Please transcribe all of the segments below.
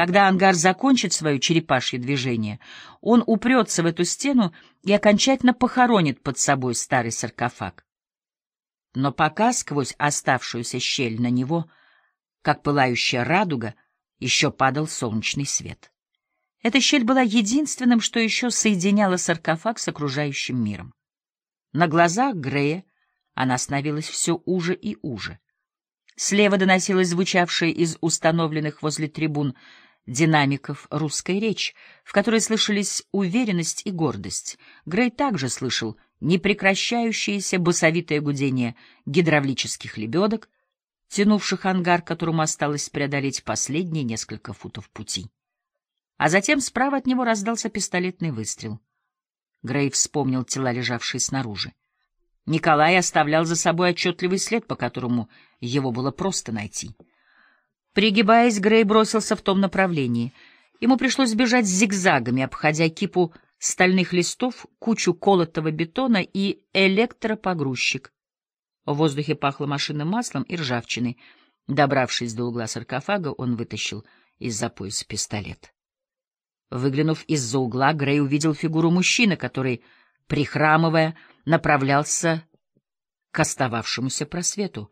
Когда ангар закончит свое черепашье движение, он упрется в эту стену и окончательно похоронит под собой старый саркофаг. Но пока сквозь оставшуюся щель на него, как пылающая радуга, еще падал солнечный свет. Эта щель была единственным, что еще соединяло саркофаг с окружающим миром. На глазах Грея она становилась все уже и уже. Слева доносилась звучавшая из установленных возле трибун динамиков русская речь, в которой слышались уверенность и гордость. Грей также слышал непрекращающееся басовитое гудение гидравлических лебедок, тянувших ангар, которому осталось преодолеть последние несколько футов пути. А затем справа от него раздался пистолетный выстрел. Грей вспомнил тела, лежавшие снаружи. Николай оставлял за собой отчетливый след, по которому его было просто найти. Пригибаясь, Грей бросился в том направлении. Ему пришлось бежать зигзагами, обходя кипу стальных листов, кучу колотого бетона и электропогрузчик. В воздухе пахло машинным маслом и ржавчиной. Добравшись до угла саркофага, он вытащил из-за пояса пистолет. Выглянув из-за угла, Грей увидел фигуру мужчины, который, прихрамывая, направлялся к остававшемуся просвету.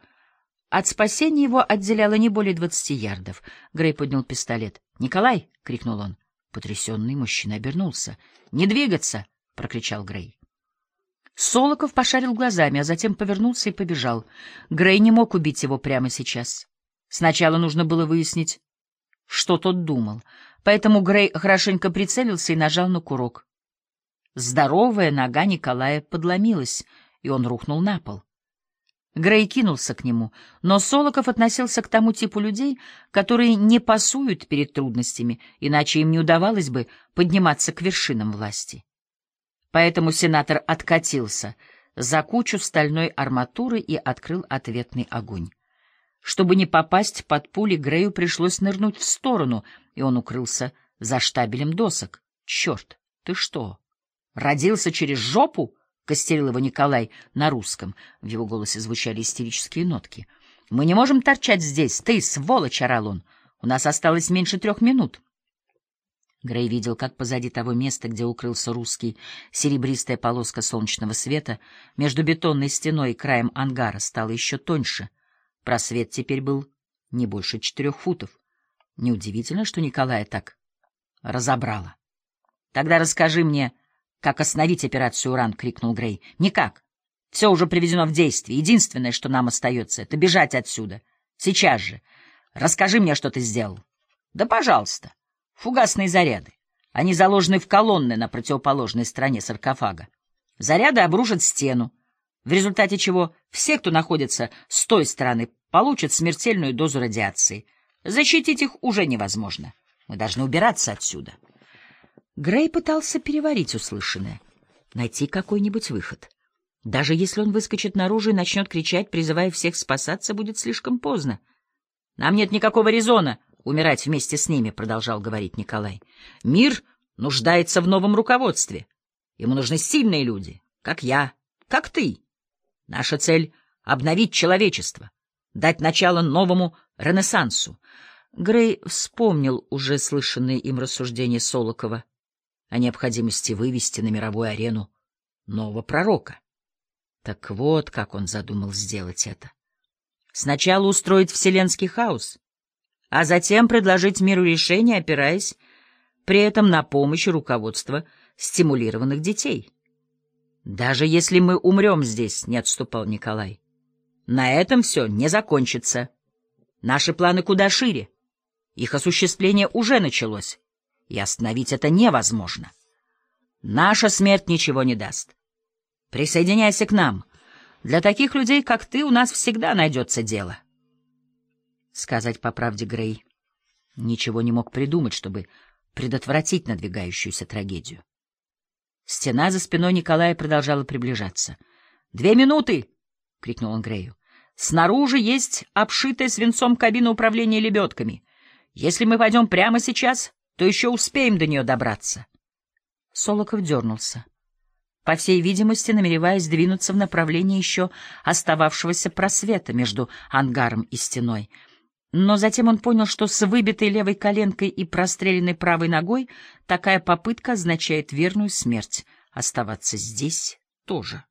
От спасения его отделяло не более двадцати ярдов. Грей поднял пистолет. «Николай!» — крикнул он. Потрясенный мужчина обернулся. «Не двигаться!» — прокричал Грей. Солоков пошарил глазами, а затем повернулся и побежал. Грей не мог убить его прямо сейчас. Сначала нужно было выяснить, что тот думал, поэтому Грей хорошенько прицелился и нажал на курок. Здоровая нога Николая подломилась, и он рухнул на пол. Грей кинулся к нему, но Солоков относился к тому типу людей, которые не пасуют перед трудностями, иначе им не удавалось бы подниматься к вершинам власти. Поэтому сенатор откатился за кучу стальной арматуры и открыл ответный огонь. Чтобы не попасть под пули, Грею пришлось нырнуть в сторону, и он укрылся за штабелем досок. «Черт, ты что?» Родился через жопу? — костерил его Николай на русском. В его голосе звучали истерические нотки. — Мы не можем торчать здесь. Ты, сволочь, — орал он. У нас осталось меньше трех минут. Грей видел, как позади того места, где укрылся русский, серебристая полоска солнечного света между бетонной стеной и краем ангара стала еще тоньше. Просвет теперь был не больше четырех футов. Неудивительно, что Николая так разобрало. — Тогда расскажи мне, «Как остановить операцию «Уран»?» — крикнул Грей. «Никак. Все уже приведено в действие. Единственное, что нам остается, — это бежать отсюда. Сейчас же. Расскажи мне, что ты сделал». «Да, пожалуйста. Фугасные заряды. Они заложены в колонны на противоположной стороне саркофага. Заряды обрушат стену, в результате чего все, кто находится с той стороны, получат смертельную дозу радиации. Защитить их уже невозможно. Мы должны убираться отсюда». Грей пытался переварить услышанное, найти какой-нибудь выход. Даже если он выскочит наружу и начнет кричать, призывая всех спасаться, будет слишком поздно. — Нам нет никакого резона умирать вместе с ними, — продолжал говорить Николай. — Мир нуждается в новом руководстве. Ему нужны сильные люди, как я, как ты. Наша цель — обновить человечество, дать начало новому ренессансу. Грей вспомнил уже слышанные им рассуждения Солокова о необходимости вывести на мировую арену нового пророка. Так вот, как он задумал сделать это. Сначала устроить вселенский хаос, а затем предложить миру решение, опираясь при этом на помощь руководства стимулированных детей. «Даже если мы умрем здесь», — не отступал Николай, — «на этом все не закончится. Наши планы куда шире. Их осуществление уже началось и остановить это невозможно. Наша смерть ничего не даст. Присоединяйся к нам. Для таких людей, как ты, у нас всегда найдется дело. Сказать по правде Грей ничего не мог придумать, чтобы предотвратить надвигающуюся трагедию. Стена за спиной Николая продолжала приближаться. «Две минуты!» — крикнул он Грею. «Снаружи есть обшитая свинцом кабина управления лебедками. Если мы пойдем прямо сейчас, то еще успеем до нее добраться. Солоков дернулся, по всей видимости, намереваясь двинуться в направлении еще остававшегося просвета между ангаром и стеной. Но затем он понял, что с выбитой левой коленкой и простреленной правой ногой такая попытка означает верную смерть. Оставаться здесь тоже.